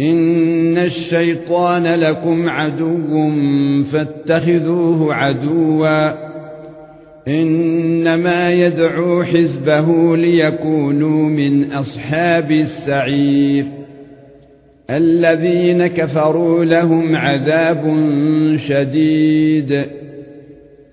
ان الشيطان لكم عدو فاتخذوه عدوا انما يدعو حزبه ليكونوا من اصحاب السعير الذين كفروا لهم عذاب شديد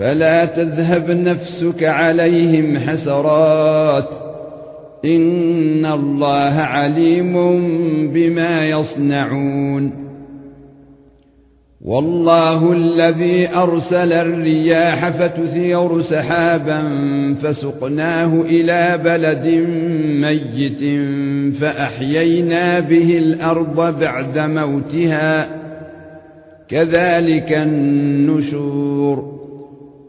فلا تذهب نفسك عليهم حسرات. إن الله عليم بما يصنعون. والله الذي أرسل الرياح فتثير سحابا فسقناه إلى بلد ميت فأحيينا به الأرض بعد موتها. كذلك النشور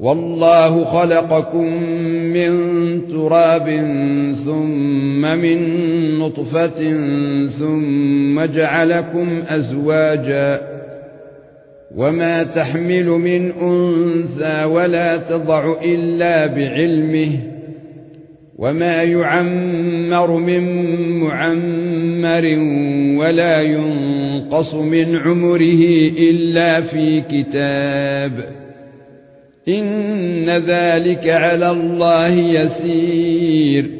والله خلقكم من تراب ثم من نطفة ثم جعلكم أزواجا وما تحمل من أنثى ولا تضع إلا بعلمه وما يعمر من معمر ولا ينقص من عمره إلا في كتاب إن ذلك على الله يسير.